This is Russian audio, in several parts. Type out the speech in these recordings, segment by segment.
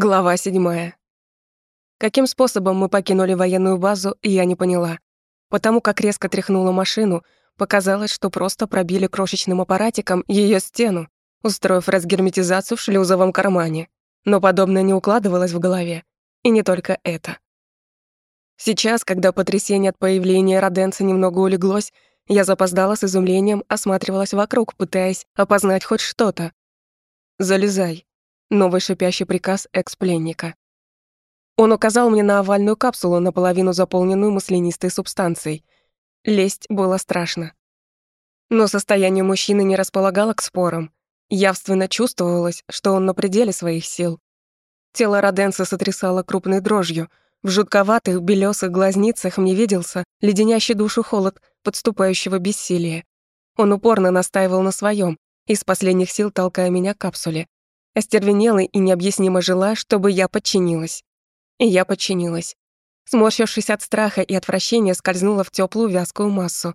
Глава седьмая. Каким способом мы покинули военную базу, я не поняла. Потому как резко тряхнула машину, показалось, что просто пробили крошечным аппаратиком ее стену, устроив разгерметизацию в шлюзовом кармане. Но подобное не укладывалось в голове. И не только это. Сейчас, когда потрясение от появления Роденца немного улеглось, я запоздала с изумлением, осматривалась вокруг, пытаясь опознать хоть что-то. «Залезай», Новый шипящий приказ экс-пленника. Он указал мне на овальную капсулу, наполовину заполненную маслянистой субстанцией. Лезть было страшно. Но состояние мужчины не располагало к спорам. Явственно чувствовалось, что он на пределе своих сил. Тело Роденса сотрясало крупной дрожью. В жутковатых белесых глазницах мне виделся леденящий душу холод подступающего бессилия. Он упорно настаивал на своем, из последних сил толкая меня к капсуле остервенела и необъяснимо желая, чтобы я подчинилась. И я подчинилась. Сморщившись от страха и отвращения, скользнула в теплую вязкую массу.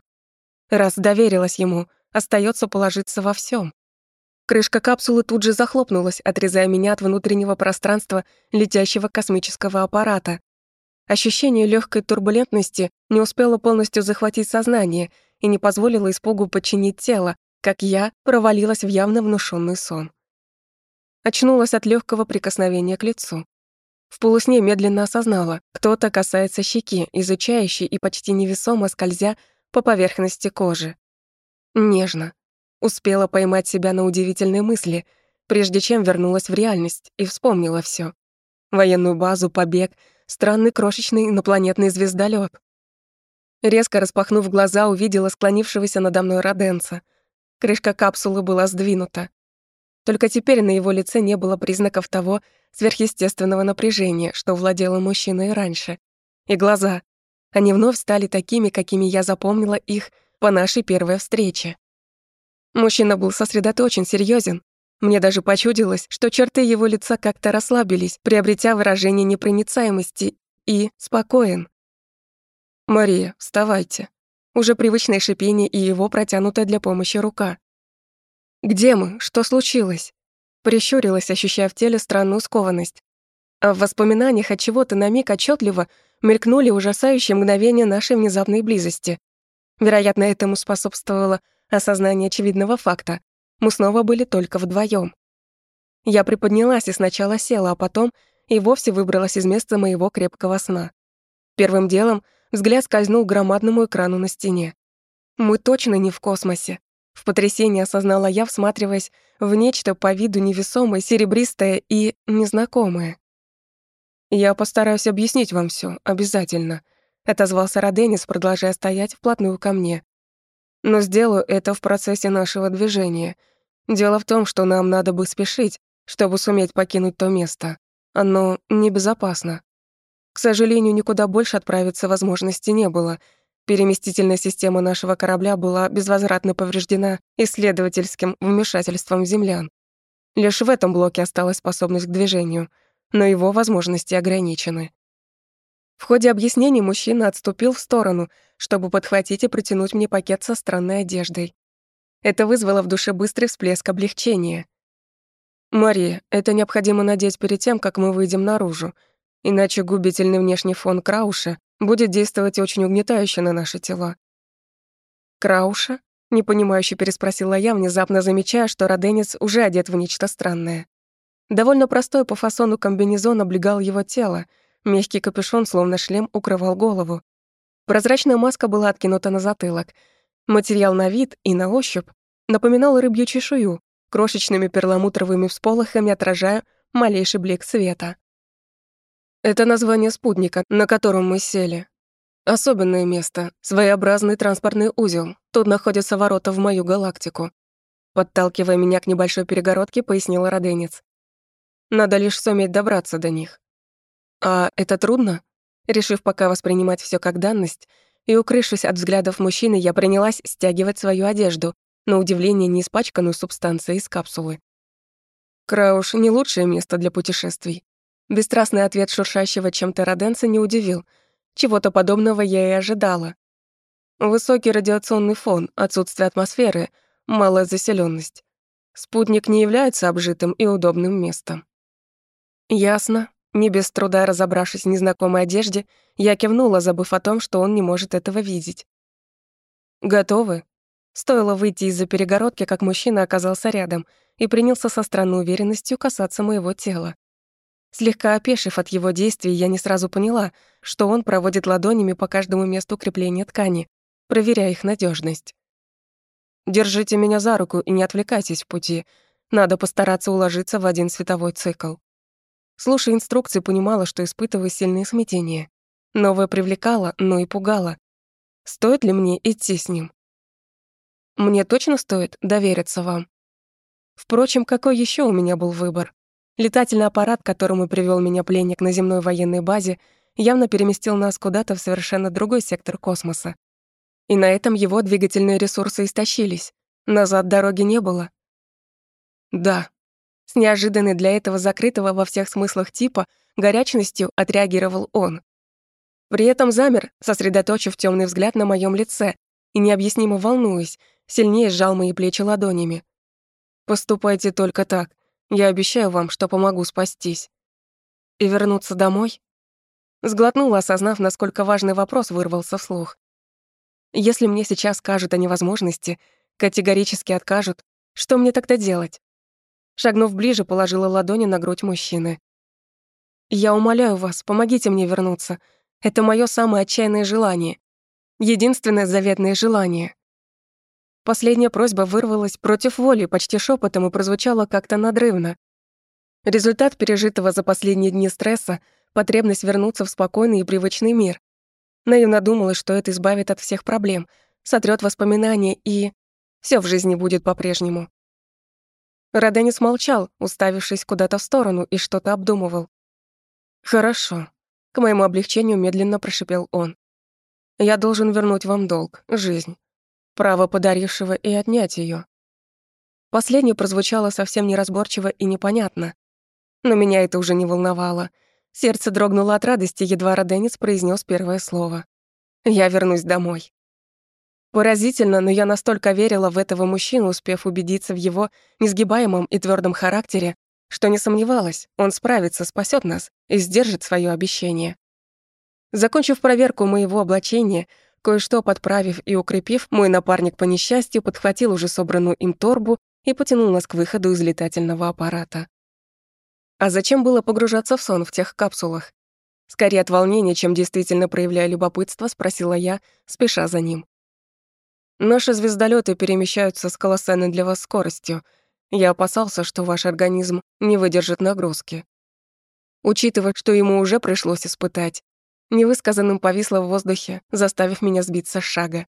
Раз доверилась ему, остается положиться во всем. Крышка капсулы тут же захлопнулась, отрезая меня от внутреннего пространства летящего космического аппарата. Ощущение легкой турбулентности не успело полностью захватить сознание и не позволило испугу подчинить тело, как я провалилась в явно внушенный сон. Очнулась от легкого прикосновения к лицу. В полусне медленно осознала, кто-то касается щеки, изучающей и почти невесомо скользя по поверхности кожи. Нежно. Успела поймать себя на удивительные мысли, прежде чем вернулась в реальность и вспомнила все: Военную базу, побег, странный крошечный инопланетный звездолет. Резко распахнув глаза, увидела склонившегося надо мной Роденца. Крышка капсулы была сдвинута. Только теперь на его лице не было признаков того сверхъестественного напряжения, что владело мужчиной раньше. И глаза. Они вновь стали такими, какими я запомнила их по нашей первой встрече. Мужчина был сосредоточен, серьезен. Мне даже почудилось, что черты его лица как-то расслабились, приобретя выражение непроницаемости и спокоен. «Мария, вставайте». Уже привычное шипение и его протянутая для помощи рука. «Где мы? Что случилось?» Прищурилась, ощущая в теле странную скованность. А в воспоминаниях от чего-то на миг отчетливо мелькнули ужасающие мгновения нашей внезапной близости. Вероятно, этому способствовало осознание очевидного факта. Мы снова были только вдвоем. Я приподнялась и сначала села, а потом и вовсе выбралась из места моего крепкого сна. Первым делом взгляд скользнул к громадному экрану на стене. Мы точно не в космосе. В потрясении осознала я, всматриваясь в нечто по виду невесомое, серебристое и незнакомое. «Я постараюсь объяснить вам все, обязательно», — отозвался Роденис, продолжая стоять вплотную ко мне. «Но сделаю это в процессе нашего движения. Дело в том, что нам надо бы спешить, чтобы суметь покинуть то место. Оно небезопасно. К сожалению, никуда больше отправиться возможности не было — Переместительная система нашего корабля была безвозвратно повреждена исследовательским вмешательством землян. Лишь в этом блоке осталась способность к движению, но его возможности ограничены. В ходе объяснений мужчина отступил в сторону, чтобы подхватить и протянуть мне пакет со странной одеждой. Это вызвало в душе быстрый всплеск облегчения. «Мария, это необходимо надеть перед тем, как мы выйдем наружу, иначе губительный внешний фон Крауша будет действовать очень угнетающе на наши тела. «Крауша?» — непонимающе переспросила я, внезапно замечая, что роденец уже одет в нечто странное. Довольно простой по фасону комбинезон облегал его тело, мягкий капюшон, словно шлем, укрывал голову. Прозрачная маска была откинута на затылок. Материал на вид и на ощупь напоминал рыбью чешую, крошечными перламутровыми всполохами отражая малейший блик света. Это название спутника, на котором мы сели. Особенное место, своеобразный транспортный узел. Тут находятся ворота в мою галактику. Подталкивая меня к небольшой перегородке, пояснила Роденец. Надо лишь суметь добраться до них. А это трудно? Решив пока воспринимать все как данность, и укрывшись от взглядов мужчины, я принялась стягивать свою одежду, на удивление не испачканную субстанцией из капсулы. Крауш — не лучшее место для путешествий. Бесстрастный ответ шуршащего чем-то роденца не удивил. Чего-то подобного я и ожидала. Высокий радиационный фон, отсутствие атмосферы, малая заселенность. Спутник не является обжитым и удобным местом. Ясно. Не без труда разобравшись в незнакомой одежде, я кивнула, забыв о том, что он не может этого видеть. «Готовы?» Стоило выйти из-за перегородки, как мужчина оказался рядом и принялся со странной уверенностью касаться моего тела. Слегка опешив от его действий, я не сразу поняла, что он проводит ладонями по каждому месту крепления ткани, проверяя их надежность. «Держите меня за руку и не отвлекайтесь в пути. Надо постараться уложиться в один световой цикл». Слушая инструкции, понимала, что испытываю сильные смятения. Новое привлекало, но и пугало. Стоит ли мне идти с ним? Мне точно стоит довериться вам. Впрочем, какой еще у меня был выбор? Летательный аппарат, которому привел меня пленник на земной военной базе, явно переместил нас куда-то в совершенно другой сектор космоса. И на этом его двигательные ресурсы истощились. Назад дороги не было. Да. С неожиданной для этого закрытого во всех смыслах типа горячностью отреагировал он. При этом замер, сосредоточив темный взгляд на моем лице и необъяснимо волнуясь, сильнее сжал мои плечи ладонями. «Поступайте только так. Я обещаю вам, что помогу спастись. И вернуться домой? Сглотнула, осознав, насколько важный вопрос вырвался вслух. Если мне сейчас скажут о невозможности, категорически откажут, что мне тогда делать? Шагнув ближе, положила ладони на грудь мужчины. «Я умоляю вас, помогите мне вернуться. Это мое самое отчаянное желание. Единственное заветное желание». Последняя просьба вырвалась против воли, почти шепотом и прозвучала как-то надрывно. Результат пережитого за последние дни стресса — потребность вернуться в спокойный и привычный мир. Наивно думала, что это избавит от всех проблем, сотрёт воспоминания и... все в жизни будет по-прежнему. Роденис молчал, уставившись куда-то в сторону, и что-то обдумывал. «Хорошо», — к моему облегчению медленно прошипел он. «Я должен вернуть вам долг, жизнь право подарившего и отнять ее. Последнее прозвучало совсем неразборчиво и непонятно. Но меня это уже не волновало. Сердце дрогнуло от радости, едва Роденец произнес первое слово. «Я вернусь домой». Поразительно, но я настолько верила в этого мужчину, успев убедиться в его несгибаемом и твердом характере, что не сомневалась, он справится, спасет нас и сдержит свое обещание. Закончив проверку моего облачения, Кое-что подправив и укрепив, мой напарник по несчастью подхватил уже собранную им торбу и потянул нас к выходу из летательного аппарата. А зачем было погружаться в сон в тех капсулах? Скорее от волнения, чем действительно проявляя любопытство, спросила я, спеша за ним. Наши звездолеты перемещаются с колоссальной для вас скоростью. Я опасался, что ваш организм не выдержит нагрузки. Учитывая, что ему уже пришлось испытать, невысказанным повисло в воздухе, заставив меня сбиться с шага.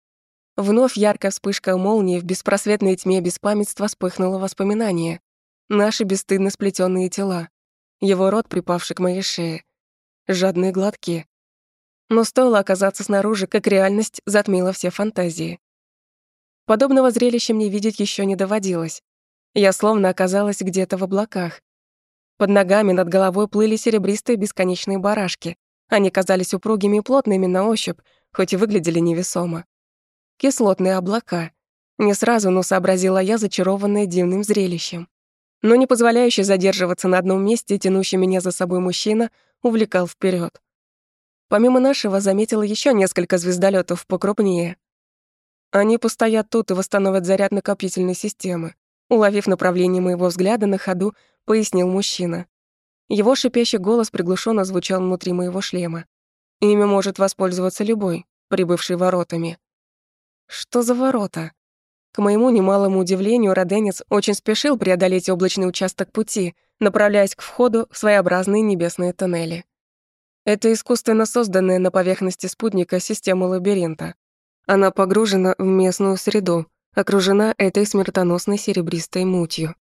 Вновь яркая вспышка молнии в беспросветной тьме беспамятства вспыхнуло воспоминание. Наши бесстыдно сплетенные тела. Его рот, припавший к моей шее. Жадные глотки. Но стоило оказаться снаружи, как реальность затмила все фантазии. Подобного зрелища мне видеть еще не доводилось. Я словно оказалась где-то в облаках. Под ногами над головой плыли серебристые бесконечные барашки, они казались упругими и плотными на ощупь, хоть и выглядели невесомо. Кислотные облака. Не сразу, но сообразила я, зачарованная дивным зрелищем. Но не позволяющий задерживаться на одном месте, тянущий меня за собой мужчина, увлекал вперед. Помимо нашего, заметила еще несколько звездолетов покрупнее. Они постоят тут и восстановят заряд накопительной системы. Уловив направление моего взгляда на ходу, пояснил мужчина. Его шипящий голос приглушенно звучал внутри моего шлема. Ими может воспользоваться любой, прибывший воротами. Что за ворота? К моему немалому удивлению, Роденец очень спешил преодолеть облачный участок пути, направляясь к входу в своеобразные небесные тоннели. Это искусственно созданная на поверхности спутника система лабиринта. Она погружена в местную среду, окружена этой смертоносной серебристой мутью.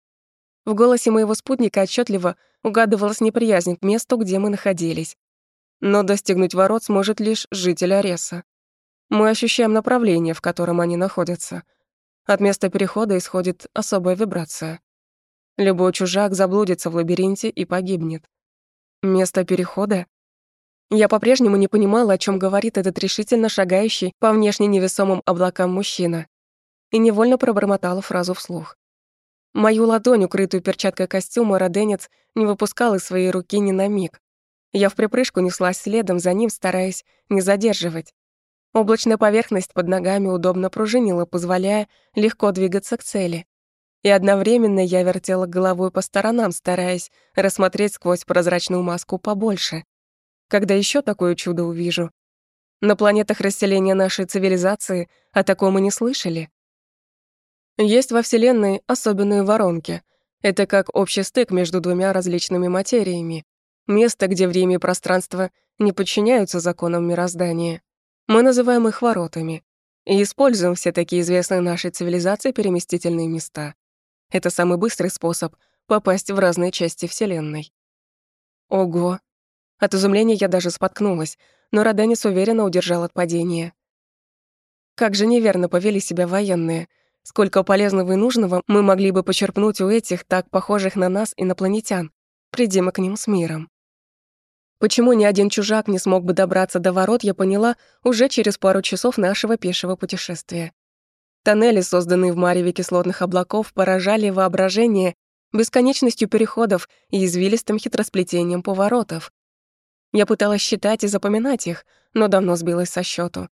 В голосе моего спутника отчетливо угадывалась неприязнь к месту, где мы находились. Но достигнуть ворот сможет лишь житель Ареса. Мы ощущаем направление, в котором они находятся. От места перехода исходит особая вибрация. Любой чужак заблудится в лабиринте и погибнет. Место перехода? Я по-прежнему не понимала, о чем говорит этот решительно шагающий по внешне невесомым облакам мужчина, и невольно пробормотала фразу вслух. Мою ладонь, укрытую перчаткой костюма, роденец не выпускал из своей руки ни на миг. Я в припрыжку неслась следом за ним, стараясь не задерживать. Облачная поверхность под ногами удобно пружинила, позволяя легко двигаться к цели. И одновременно я вертела головой по сторонам, стараясь рассмотреть сквозь прозрачную маску побольше. Когда еще такое чудо увижу? На планетах расселения нашей цивилизации о таком и не слышали. Есть во Вселенной особенные воронки. Это как общий стык между двумя различными материями. Место, где время и пространство не подчиняются законам мироздания. Мы называем их воротами и используем все такие известные нашей цивилизации переместительные места. Это самый быстрый способ попасть в разные части Вселенной. Ого! От изумления я даже споткнулась, но Роденис уверенно удержал от падения. Как же неверно повели себя военные. Сколько полезного и нужного мы могли бы почерпнуть у этих, так похожих на нас, инопланетян. Приди мы к ним с миром. Почему ни один чужак не смог бы добраться до ворот, я поняла уже через пару часов нашего пешего путешествия. Тоннели, созданные в мареве кислотных облаков, поражали воображение бесконечностью переходов и извилистым хитросплетением поворотов. Я пыталась считать и запоминать их, но давно сбилась со счету.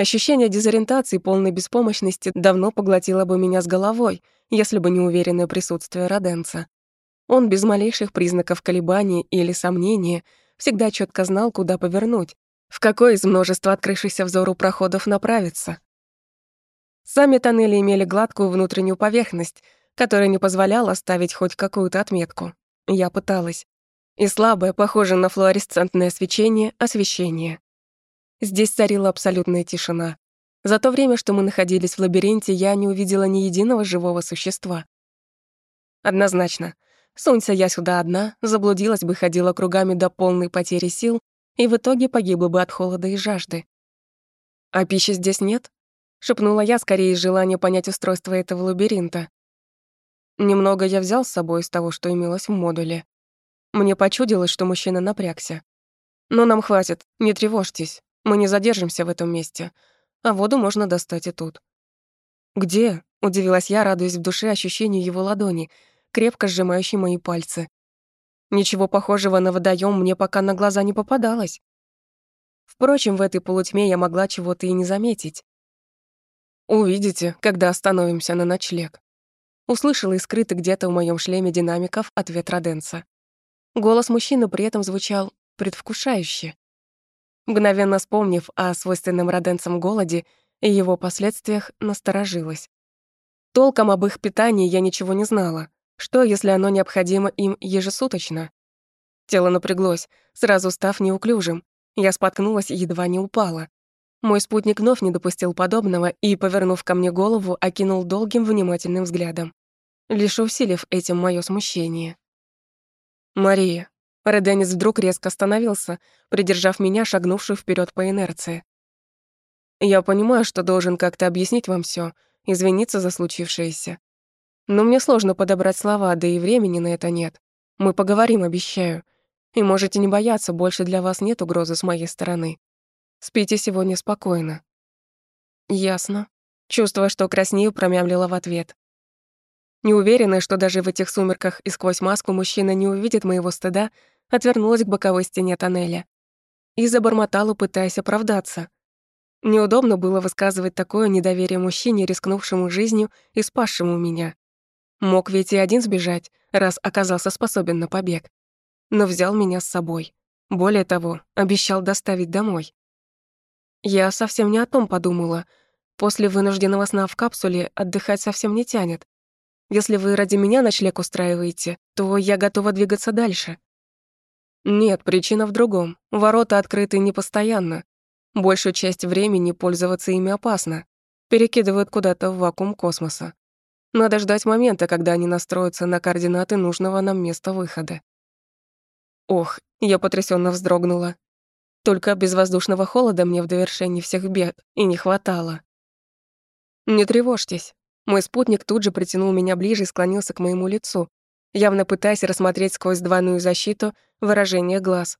Ощущение дезориентации и полной беспомощности давно поглотило бы меня с головой, если бы не уверенное присутствие Роденца. Он без малейших признаков колебаний или сомнения всегда четко знал, куда повернуть, в какой из множества открывшихся взору проходов направиться. Сами тоннели имели гладкую внутреннюю поверхность, которая не позволяла ставить хоть какую-то отметку. Я пыталась. И слабое, похоже на флуоресцентное свечение, освещение. Здесь царила абсолютная тишина. За то время, что мы находились в лабиринте, я не увидела ни единого живого существа. Однозначно, Сунься я сюда одна, заблудилась бы, ходила кругами до полной потери сил и в итоге погибла бы от холода и жажды. «А пищи здесь нет?» — шепнула я скорее из желания понять устройство этого лабиринта. Немного я взял с собой из того, что имелось в модуле. Мне почудилось, что мужчина напрягся. «Но нам хватит, не тревожьтесь, мы не задержимся в этом месте, а воду можно достать и тут». «Где?» — удивилась я, радуясь в душе ощущению его ладони — крепко сжимающий мои пальцы. Ничего похожего на водоем мне пока на глаза не попадалось. Впрочем, в этой полутьме я могла чего-то и не заметить. «Увидите, когда остановимся на ночлег», — услышала и скрытый где-то в моем шлеме динамиков ответ Роденца. Голос мужчины при этом звучал предвкушающе. Мгновенно вспомнив о свойственном Роденцам голоде и его последствиях, насторожилась. Толком об их питании я ничего не знала, что, если оно необходимо им ежесуточно? Тело напряглось, сразу став неуклюжим. Я споткнулась и едва не упала. Мой спутник вновь не допустил подобного и, повернув ко мне голову, окинул долгим внимательным взглядом, лишь усилив этим моё смущение. «Мария». Реденис вдруг резко остановился, придержав меня, шагнувшую вперед по инерции. «Я понимаю, что должен как-то объяснить вам всё, извиниться за случившееся. Но мне сложно подобрать слова, да и времени на это нет. Мы поговорим, обещаю. И можете не бояться, больше для вас нет угрозы с моей стороны. Спите сегодня спокойно». «Ясно». Чувствуя, что краснею, промямлила в ответ. Неуверенная, что даже в этих сумерках и сквозь маску мужчина не увидит моего стыда, отвернулась к боковой стене тоннеля. И забормотала, пытаясь оправдаться. Неудобно было высказывать такое недоверие мужчине, рискнувшему жизнью и спасшему меня. Мог ведь и один сбежать, раз оказался способен на побег. Но взял меня с собой. Более того, обещал доставить домой. Я совсем не о том подумала. После вынужденного сна в капсуле отдыхать совсем не тянет. Если вы ради меня ночлег устраиваете, то я готова двигаться дальше. Нет, причина в другом. Ворота открыты не постоянно. Большую часть времени пользоваться ими опасно. Перекидывают куда-то в вакуум космоса. Надо ждать момента, когда они настроятся на координаты нужного нам места выхода. Ох, я потрясенно вздрогнула. Только безвоздушного холода мне в довершении всех бед и не хватало. Не тревожьтесь. Мой спутник тут же притянул меня ближе и склонился к моему лицу, явно пытаясь рассмотреть сквозь двойную защиту выражение глаз.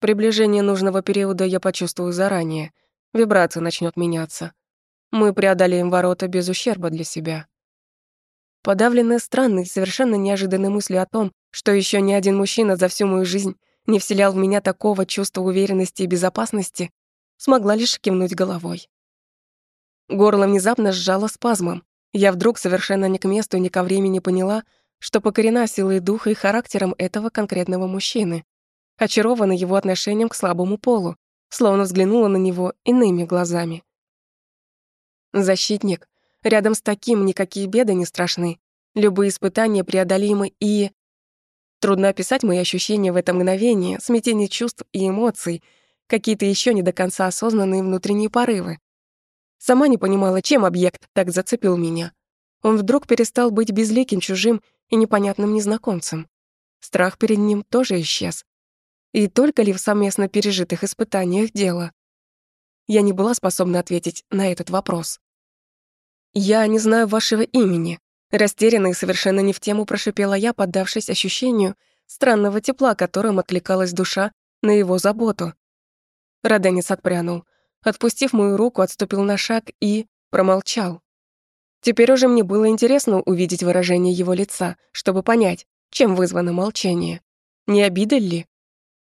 Приближение нужного периода я почувствую заранее. Вибрация начнет меняться. Мы преодолеем ворота без ущерба для себя. подавленная странной, совершенно неожиданной мыслью о том, что еще ни один мужчина за всю мою жизнь не вселял в меня такого чувства уверенности и безопасности, смогла лишь кивнуть головой. Горло внезапно сжало спазмом. Я вдруг совершенно не к месту и не ко времени поняла, что покорена силой духа и характером этого конкретного мужчины, очарована его отношением к слабому полу, словно взглянула на него иными глазами. Защитник. Рядом с таким никакие беды не страшны, любые испытания преодолимы и... Трудно описать мои ощущения в это мгновение, смятение чувств и эмоций, какие-то еще не до конца осознанные внутренние порывы. Сама не понимала, чем объект так зацепил меня. Он вдруг перестал быть безликим, чужим и непонятным незнакомцем. Страх перед ним тоже исчез. И только ли в совместно пережитых испытаниях дело? Я не была способна ответить на этот вопрос. «Я не знаю вашего имени», Растерянно и совершенно не в тему прошипела я, поддавшись ощущению странного тепла, которым откликалась душа на его заботу. Роденец отпрянул. Отпустив мою руку, отступил на шаг и промолчал. Теперь уже мне было интересно увидеть выражение его лица, чтобы понять, чем вызвано молчание. Не обида ли?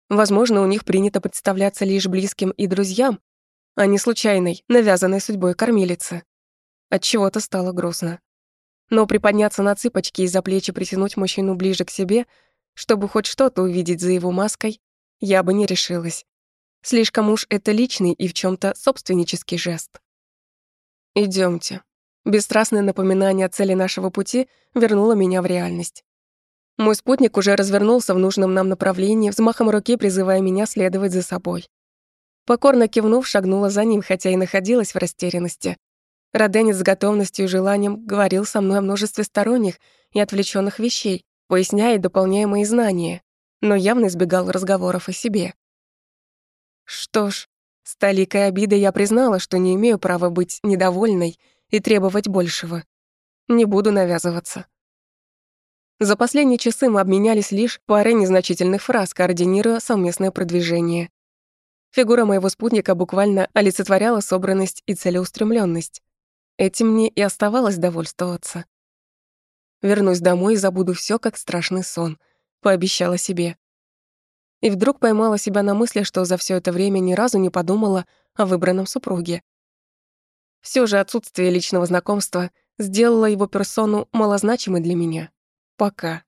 Возможно, у них принято представляться лишь близким и друзьям, а не случайной, навязанной судьбой кормилицы. От чего-то стало грустно но приподняться на цыпочки и за плечи притянуть мужчину ближе к себе, чтобы хоть что-то увидеть за его маской, я бы не решилась. Слишком уж это личный и в чем то собственнический жест. Идемте. Бесстрастное напоминание о цели нашего пути вернуло меня в реальность. Мой спутник уже развернулся в нужном нам направлении, взмахом руки призывая меня следовать за собой. Покорно кивнув, шагнула за ним, хотя и находилась в растерянности, Роденец с готовностью и желанием говорил со мной о множестве сторонних и отвлеченных вещей, поясняя и дополняя мои знания, но явно избегал разговоров о себе. Что ж, с толикой обидой я признала, что не имею права быть недовольной и требовать большего. Не буду навязываться. За последние часы мы обменялись лишь парой незначительных фраз, координируя совместное продвижение. Фигура моего спутника буквально олицетворяла собранность и целеустремленность. Этим мне и оставалось довольствоваться. Вернусь домой и забуду все как страшный сон, пообещала себе. И вдруг поймала себя на мысли, что за все это время ни разу не подумала о выбранном супруге. Все же отсутствие личного знакомства сделало его персону малозначимой для меня. Пока.